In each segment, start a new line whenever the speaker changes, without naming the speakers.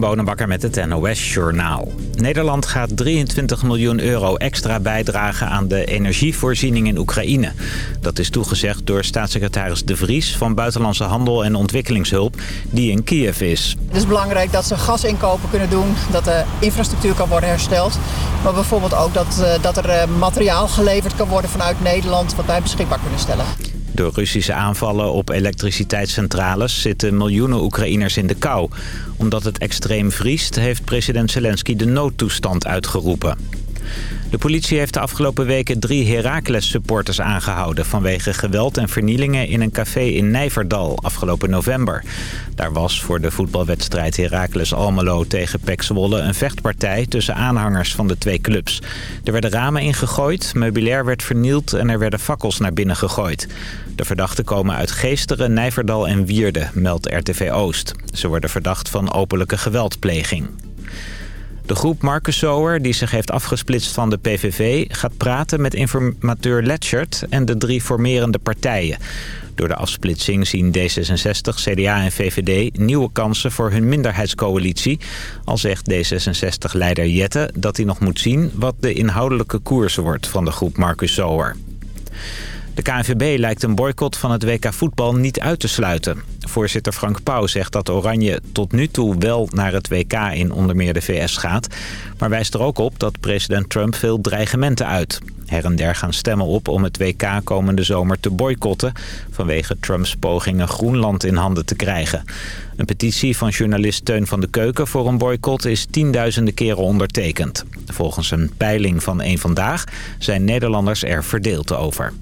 Bonenbakker met het NOS Journaal. Nederland gaat 23 miljoen euro extra bijdragen aan de energievoorziening in Oekraïne. Dat is toegezegd door staatssecretaris De Vries van Buitenlandse Handel en Ontwikkelingshulp, die in Kiev is.
Het is belangrijk dat ze gasinkopen kunnen doen, dat de infrastructuur kan worden hersteld. Maar bijvoorbeeld ook dat, eh, dat er eh, materiaal geleverd kan worden vanuit Nederland wat wij beschikbaar kunnen stellen.
Door Russische aanvallen op elektriciteitscentrales zitten miljoenen Oekraïners in de kou. Omdat het extreem vriest heeft president Zelensky de noodtoestand uitgeroepen. De politie heeft de afgelopen weken drie Heracles-supporters aangehouden... vanwege geweld en vernielingen in een café in Nijverdal afgelopen november. Daar was voor de voetbalwedstrijd Heracles-Almelo tegen Pek Zwolle... een vechtpartij tussen aanhangers van de twee clubs. Er werden ramen ingegooid, meubilair werd vernield en er werden fakkels naar binnen gegooid. De verdachten komen uit Geesteren, Nijverdal en Wierde, meldt RTV Oost. Ze worden verdacht van openlijke geweldpleging. De groep Marcus Zoer, die zich heeft afgesplitst van de PVV... gaat praten met informateur Letchert en de drie formerende partijen. Door de afsplitsing zien D66, CDA en VVD nieuwe kansen voor hun minderheidscoalitie. Al zegt D66-leider Jette dat hij nog moet zien... wat de inhoudelijke koers wordt van de groep Marcus Zoer. De KNVB lijkt een boycott van het WK voetbal niet uit te sluiten. Voorzitter Frank Pauw zegt dat Oranje tot nu toe wel naar het WK in onder meer de VS gaat. Maar wijst er ook op dat president Trump veel dreigementen uit. Her en der gaan stemmen op om het WK komende zomer te boycotten... vanwege Trumps pogingen Groenland in handen te krijgen. Een petitie van journalist Teun van de Keuken voor een boycott is tienduizenden keren ondertekend. Volgens een peiling van één Vandaag zijn Nederlanders er verdeeld over.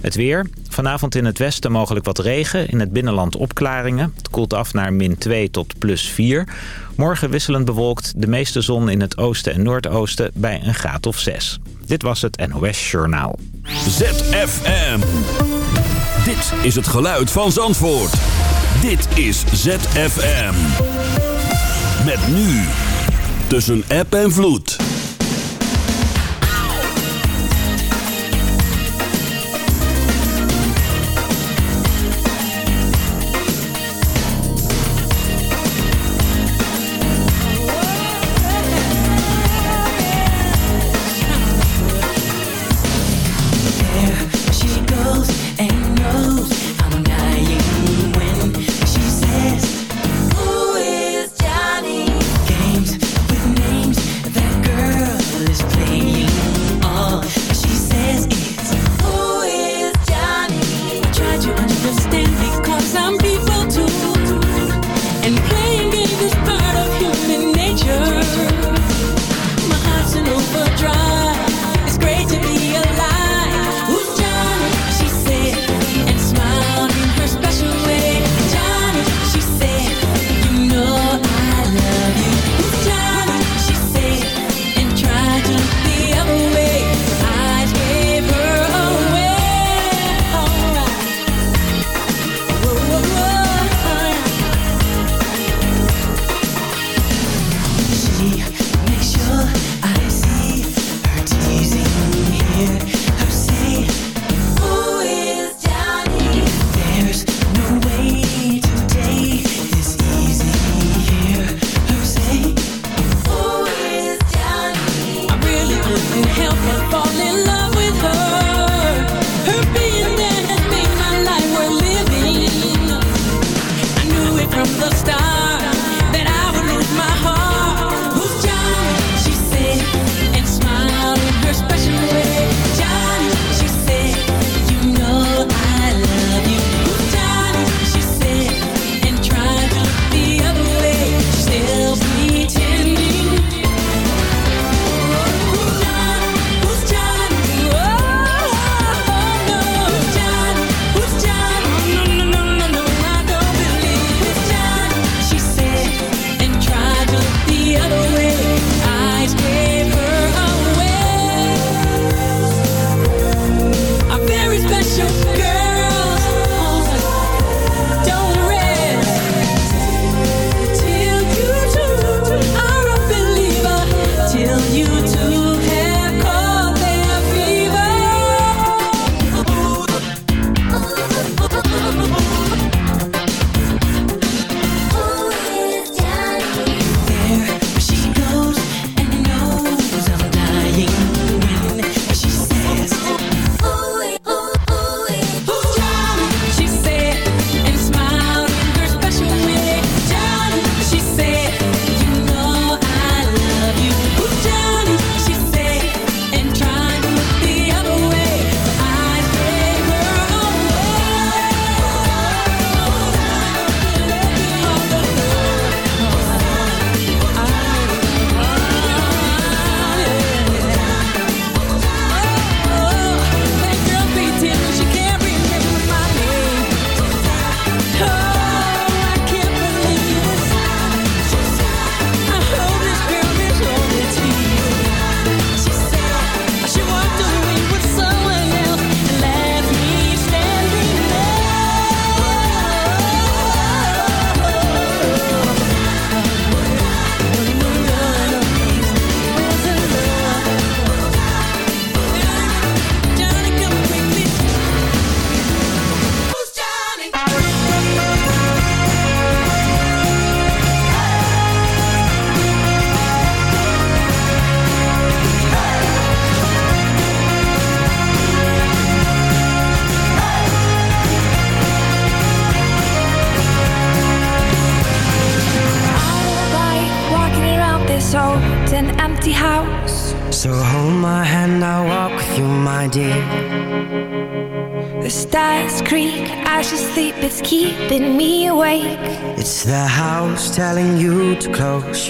Het weer. Vanavond in het westen mogelijk wat regen. In het binnenland opklaringen. Het koelt af naar min 2 tot plus 4. Morgen wisselend bewolkt. De meeste zon in het oosten en noordoosten bij een graad of 6. Dit was het NOS Journaal.
ZFM. Dit is het geluid van Zandvoort. Dit is ZFM. Met nu. Tussen app en vloed.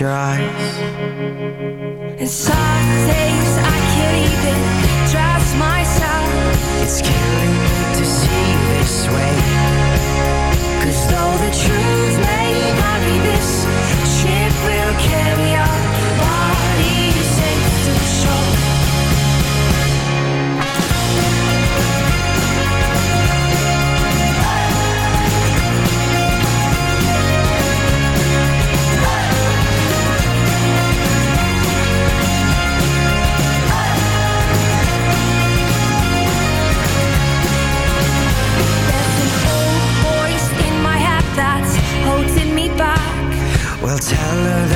Your eyes.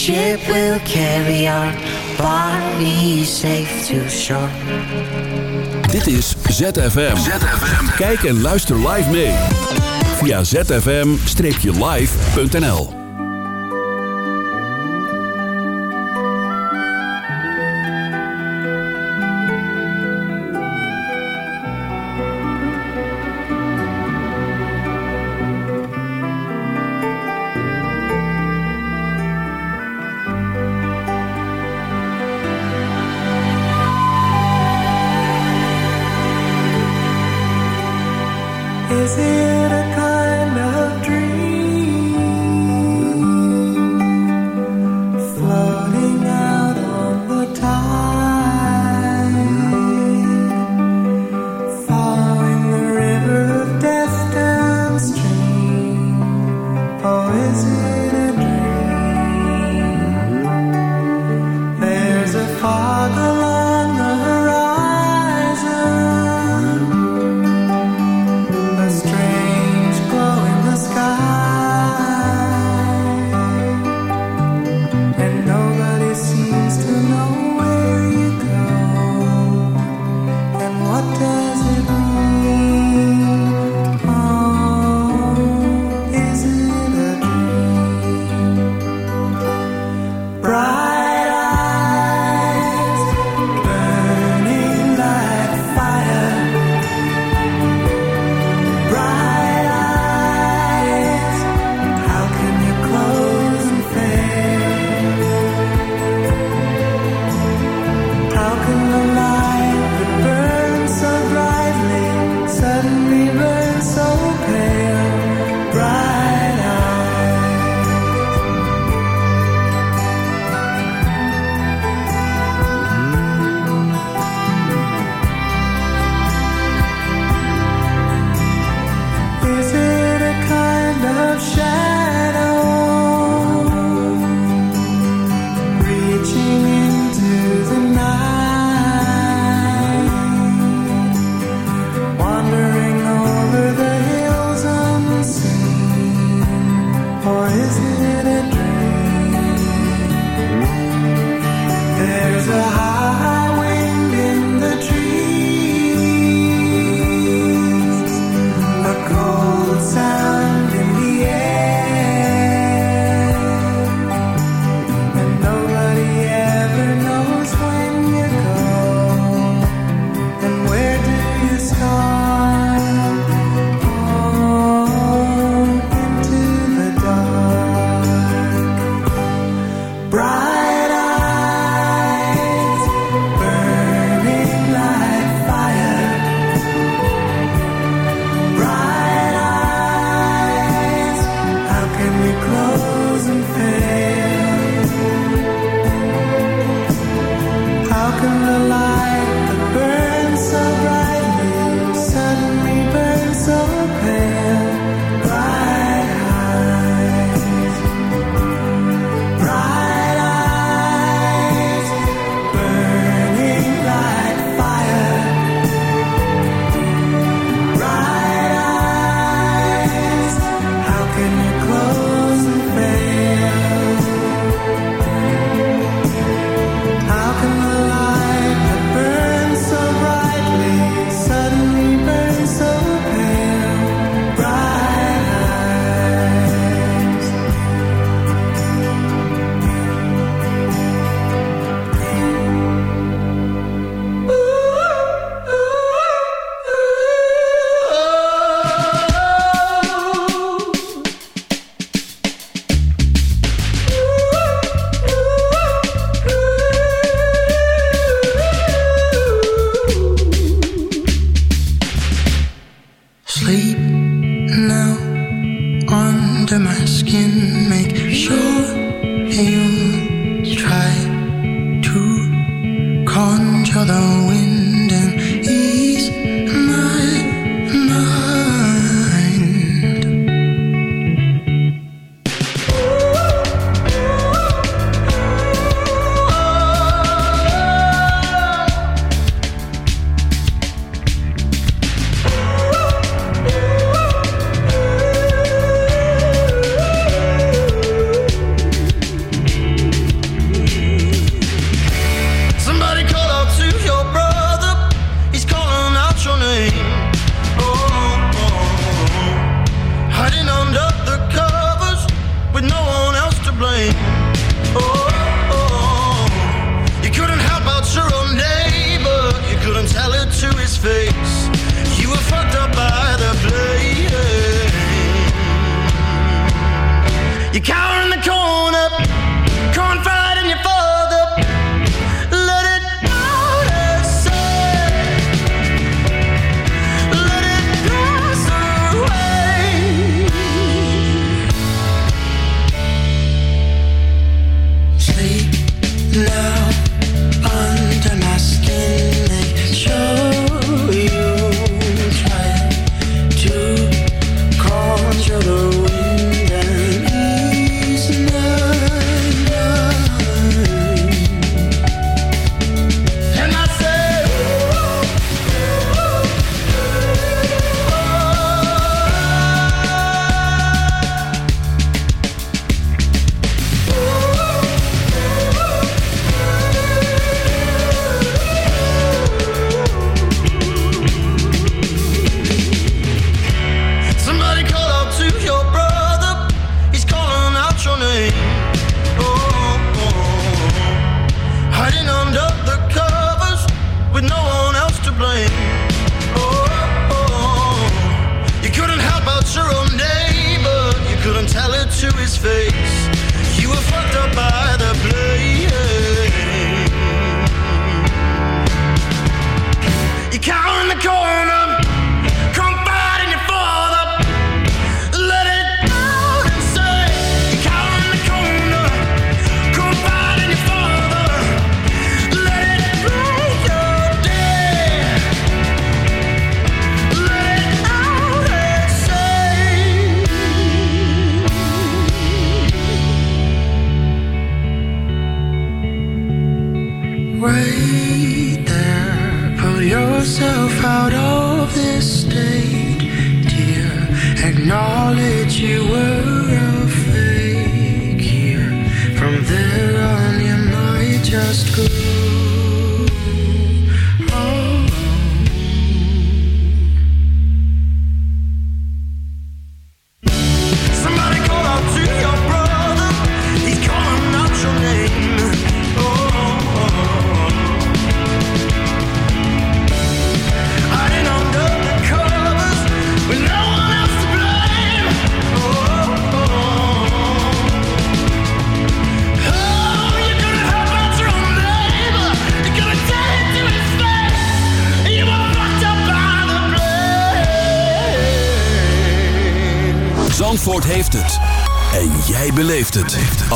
ship will carry our bodies safe to shore.
Dit is ZFM. Kijk en luister live mee. Via zfm-live.nl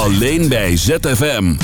Alleen bij ZFM.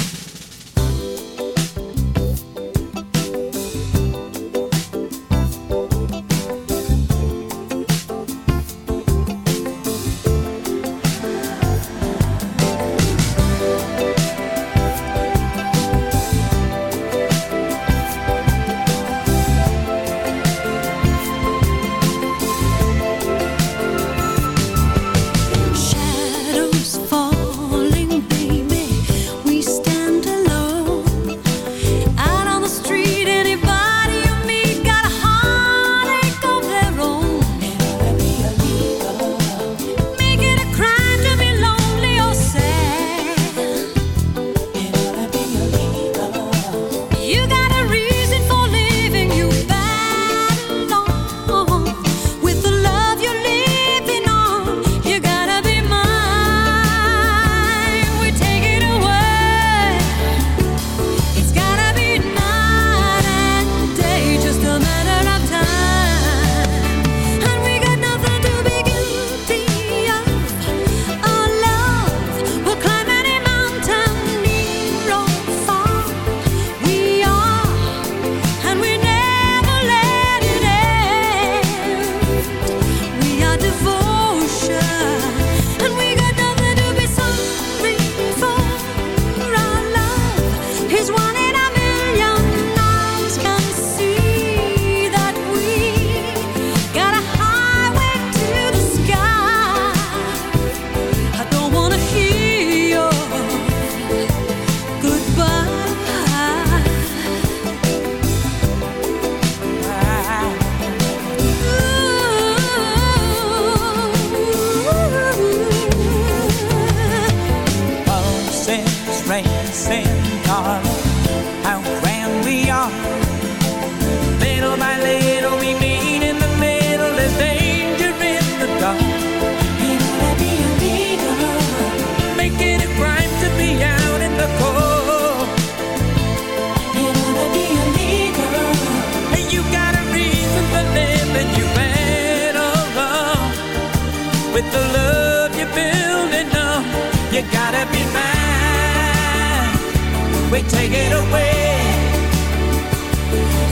we
take it away.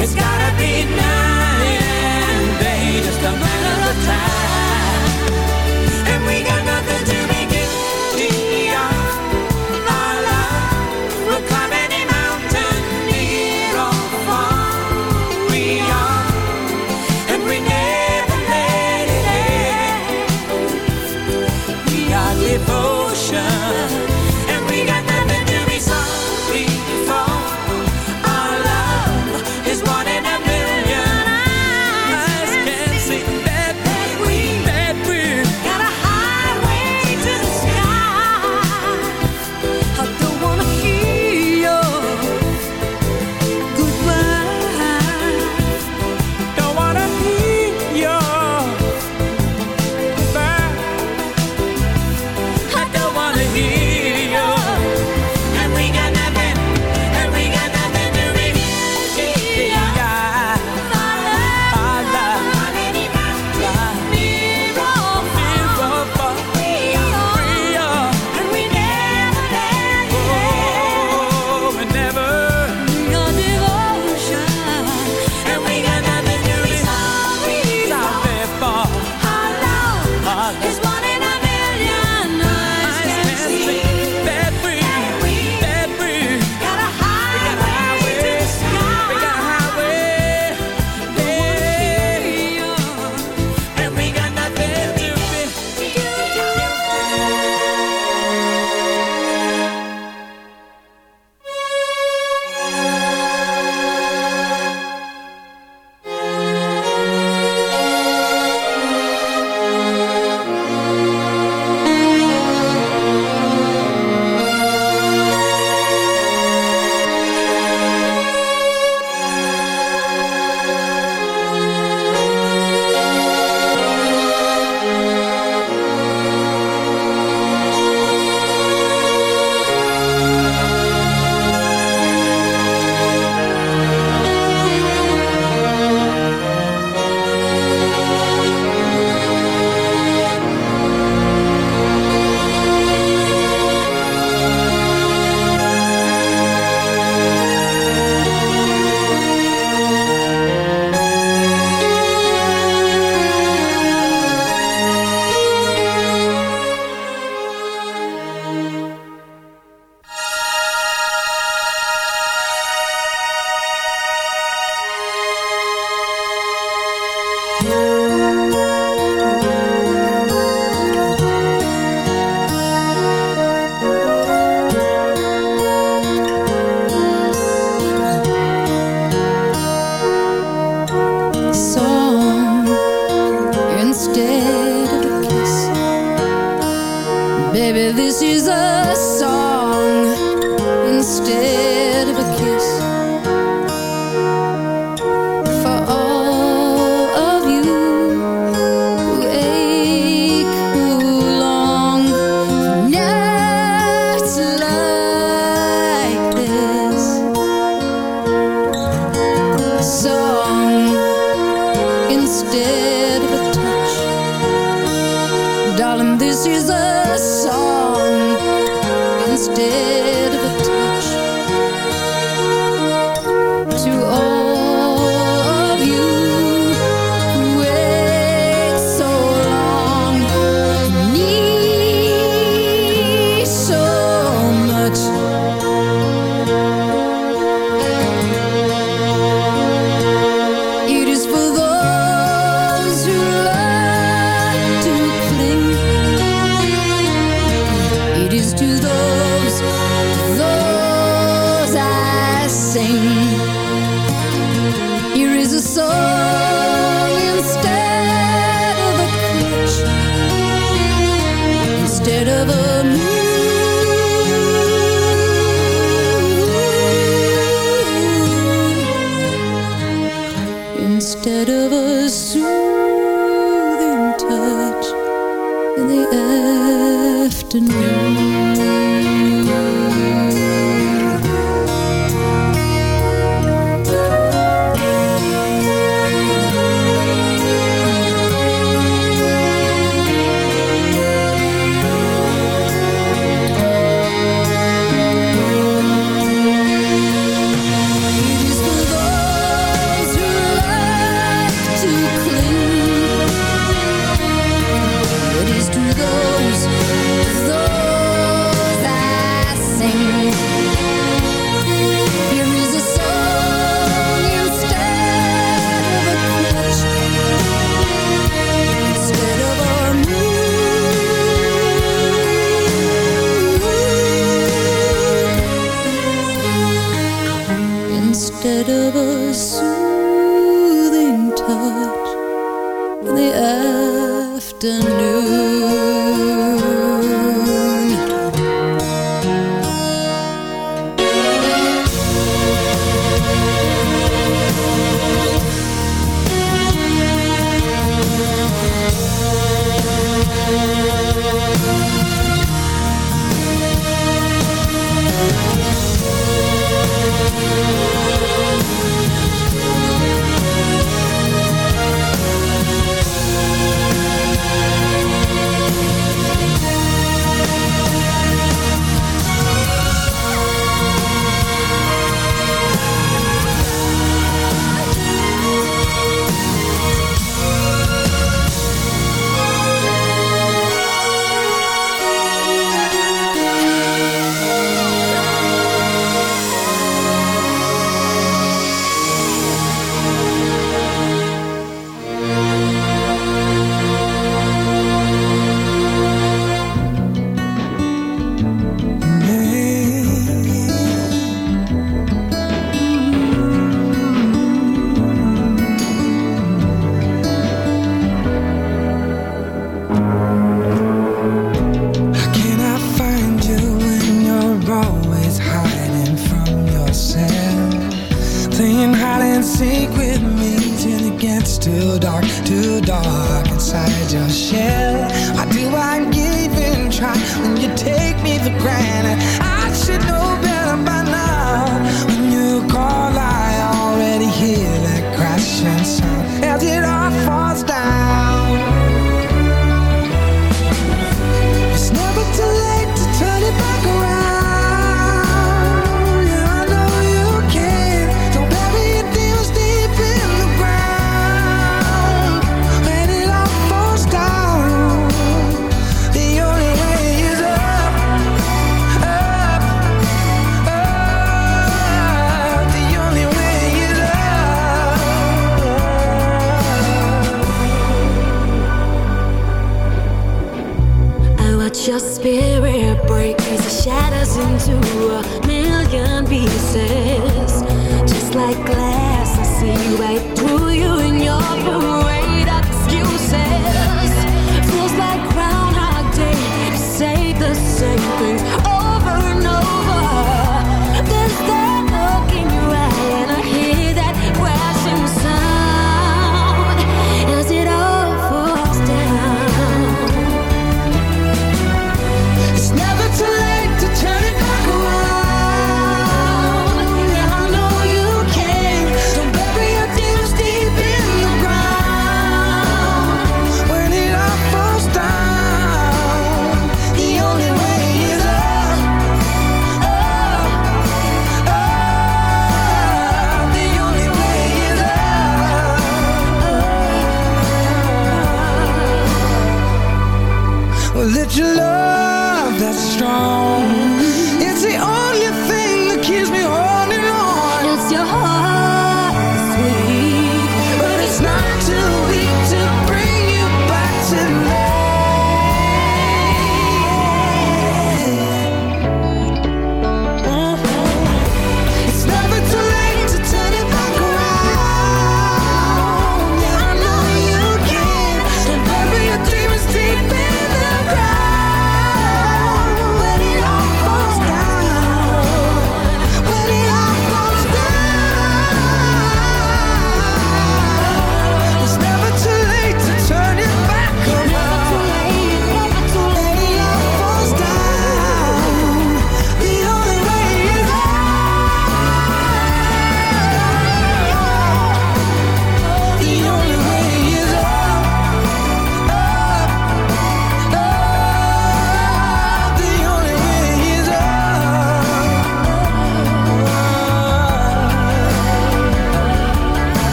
It's gotta be now, yeah, baby, just a matter of time.
instead of a touch. Darling, this is a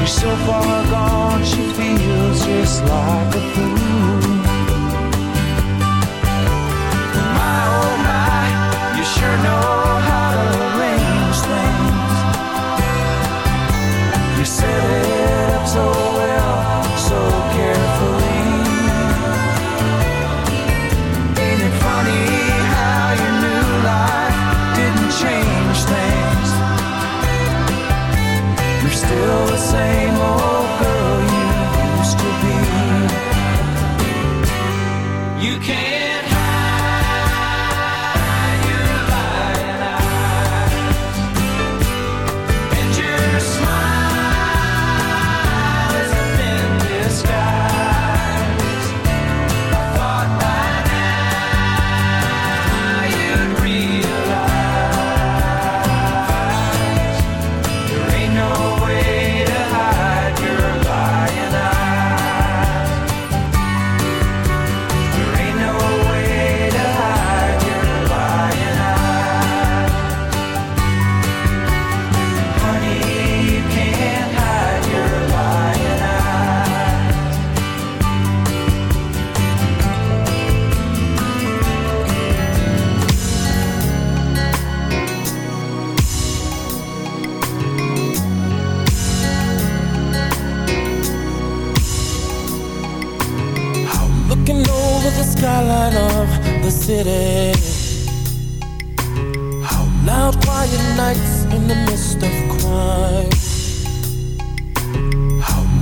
She's so far gone, she feels just like a fool. My oh my, you sure know.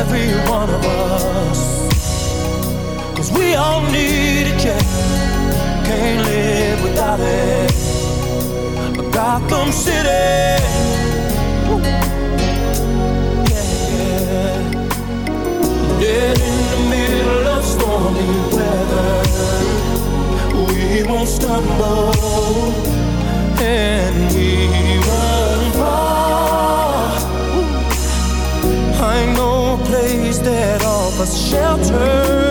every one of us. Cause we all need it, yeah. Can't live without it. But Gotham City. Yeah. Dead in the middle of stormy weather. We won't stumble. And we us shelter.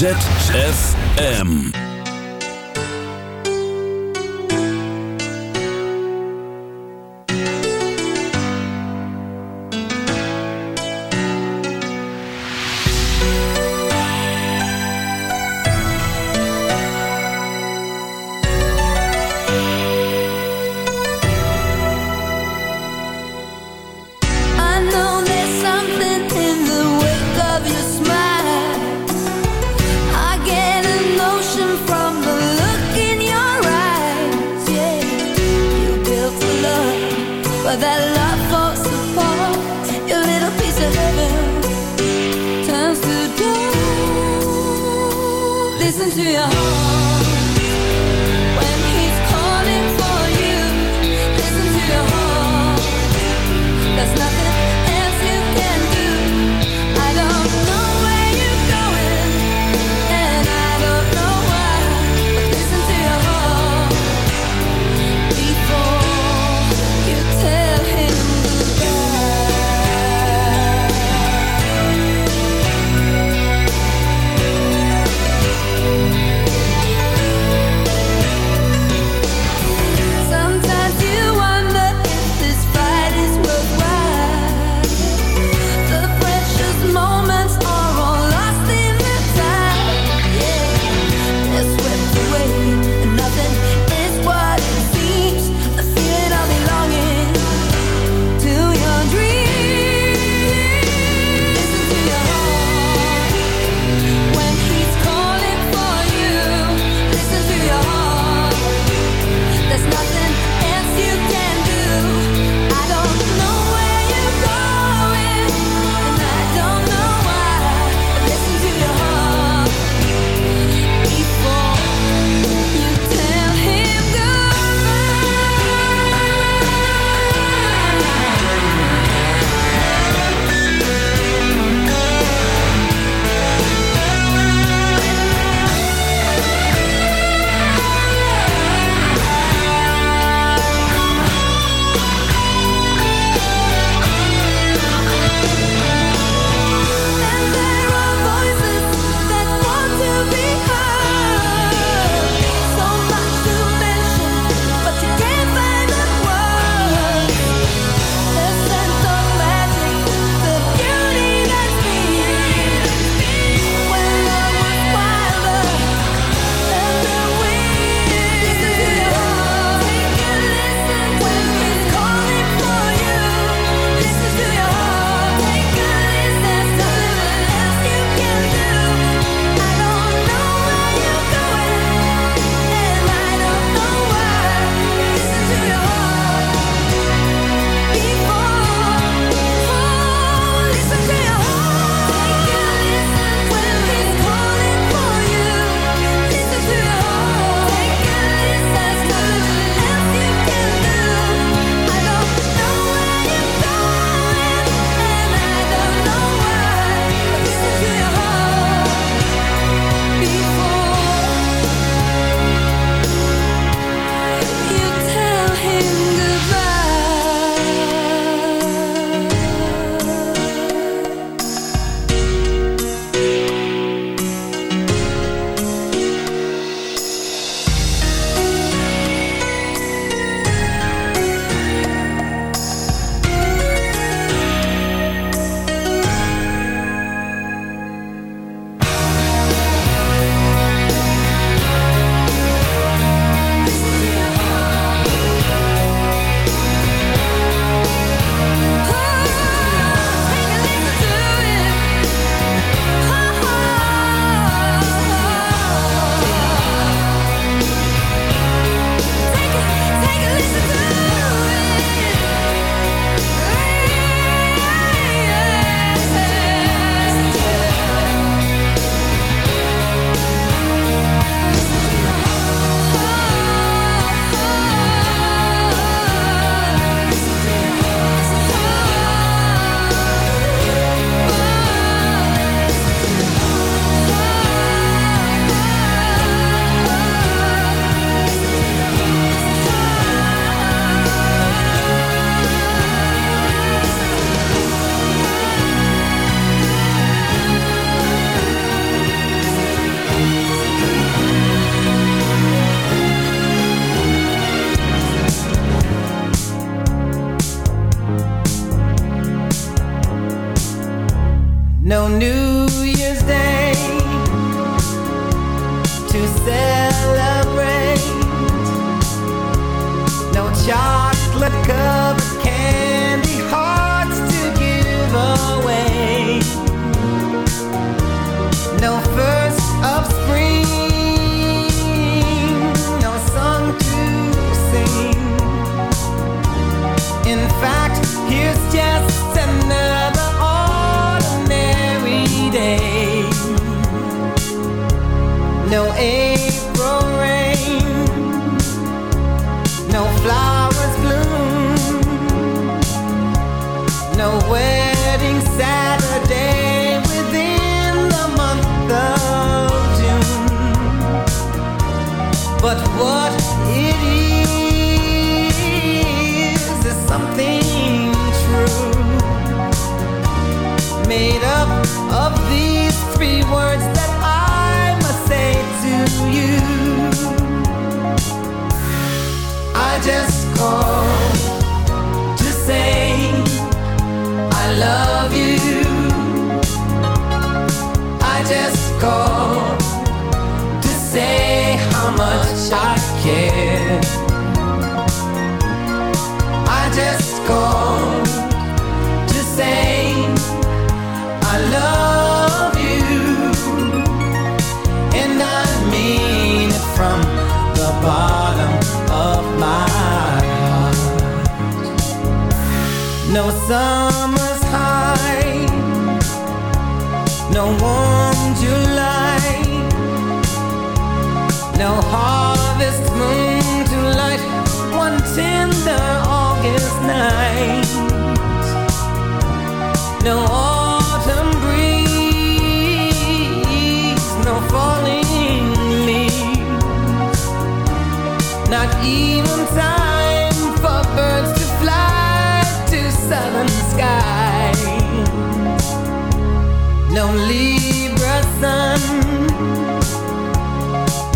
ZFM.